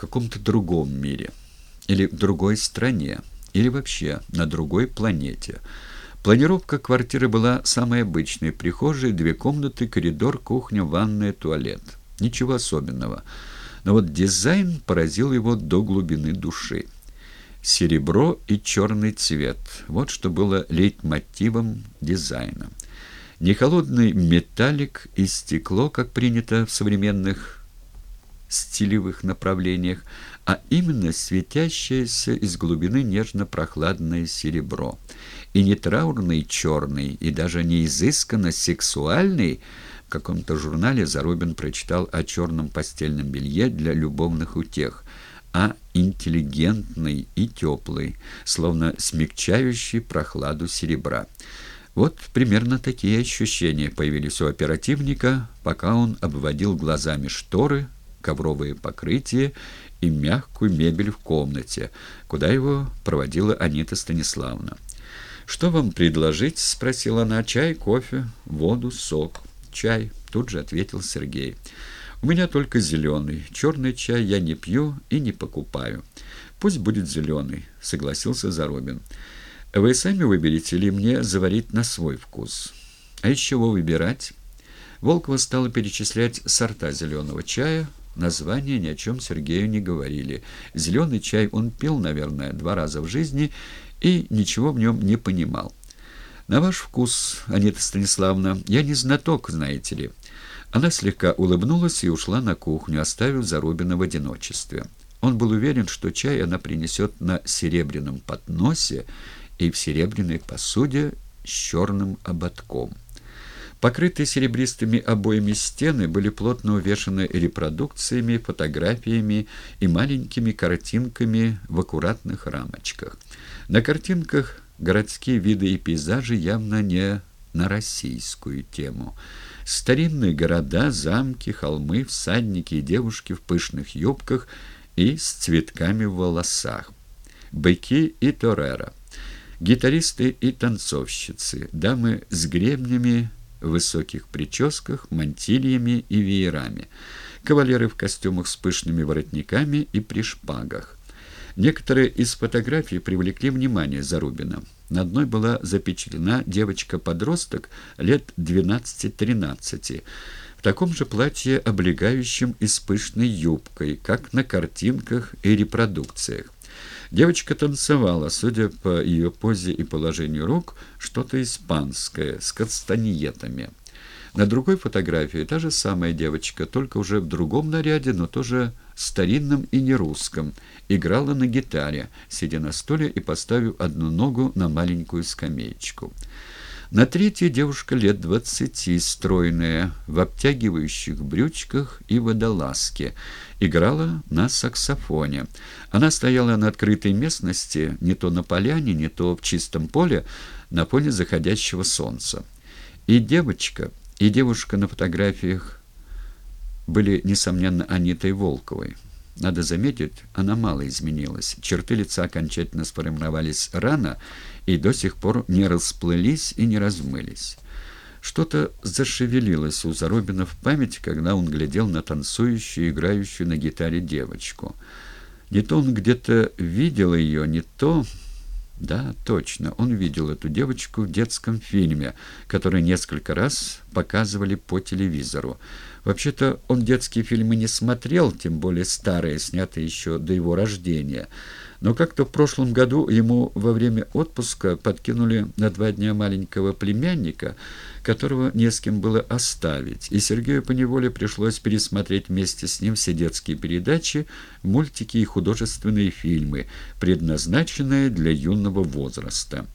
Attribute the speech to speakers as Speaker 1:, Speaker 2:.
Speaker 1: каком-то другом мире, или в другой стране, или вообще на другой планете. Планировка квартиры была самой обычной. Прихожая, две комнаты, коридор, кухня, ванная, туалет. Ничего особенного. Но вот дизайн поразил его до глубины души. Серебро и черный цвет. Вот что было лейтмотивом дизайна. Не холодный металлик и стекло, как принято в современных стилевых направлениях, а именно светящееся из глубины нежно-прохладное серебро. И не траурный черный, и даже не изысканно сексуальный, в каком-то журнале Зарубин прочитал о черном постельном белье для любовных утех, а интеллигентный и теплый, словно смягчающий прохладу серебра. Вот примерно такие ощущения появились у оперативника, пока он обводил глазами шторы, ковровые покрытия и мягкую мебель в комнате, куда его проводила Анита Станиславовна. «Что вам предложить?» — спросила она. «Чай, кофе, воду, сок?» «Чай», — тут же ответил Сергей. «У меня только зеленый. Черный чай я не пью и не покупаю. Пусть будет зеленый», — согласился Заробин. «Вы сами выберете или мне заварить на свой вкус?» «А из чего выбирать?» Волкова стала перечислять сорта зеленого чая, Названия ни о чем Сергею не говорили. Зеленый чай он пил, наверное, два раза в жизни и ничего в нем не понимал. «На ваш вкус, Анита Станиславовна, я не знаток, знаете ли». Она слегка улыбнулась и ушла на кухню, оставив Зарубина в одиночестве. Он был уверен, что чай она принесет на серебряном подносе и в серебряной посуде с черным ободком. Покрытые серебристыми обоями стены были плотно увешаны репродукциями, фотографиями и маленькими картинками в аккуратных рамочках. На картинках городские виды и пейзажи явно не на российскую тему. Старинные города, замки, холмы, всадники и девушки в пышных юбках и с цветками в волосах. Быки и торера. Гитаристы и танцовщицы, дамы с гребнями, высоких прическах, мантильями и веерами, кавалеры в костюмах с пышными воротниками и при шпагах. Некоторые из фотографий привлекли внимание Зарубина. На одной была запечатлена девочка-подросток лет 12-13, в таком же платье, облегающем и с пышной юбкой, как на картинках и репродукциях. Девочка танцевала, судя по ее позе и положению рук, что-то испанское, с кастаньетами. На другой фотографии та же самая девочка, только уже в другом наряде, но тоже старинном и не русском, играла на гитаре, сидя на стуле и поставив одну ногу на маленькую скамеечку. На третьей девушка лет двадцати, стройная, в обтягивающих брючках и водолазке, играла на саксофоне. Она стояла на открытой местности, не то на поляне, не то в чистом поле, на фоне заходящего солнца. И девочка, и девушка на фотографиях были, несомненно, Анитой Волковой. Надо заметить, она мало изменилась. Черты лица окончательно сформировались рано и до сих пор не расплылись и не размылись. Что-то зашевелилось у Заробина в памяти, когда он глядел на танцующую, играющую на гитаре девочку. Не то он где-то видел ее, не то... Да, точно, он видел эту девочку в детском фильме, который несколько раз показывали по телевизору. Вообще-то он детские фильмы не смотрел, тем более старые, снятые еще до его рождения. Но как-то в прошлом году ему во время отпуска подкинули на два дня маленького племянника, которого не с кем было оставить, и Сергею поневоле пришлось пересмотреть вместе с ним все детские передачи, мультики и художественные фильмы, предназначенные для юного возраста.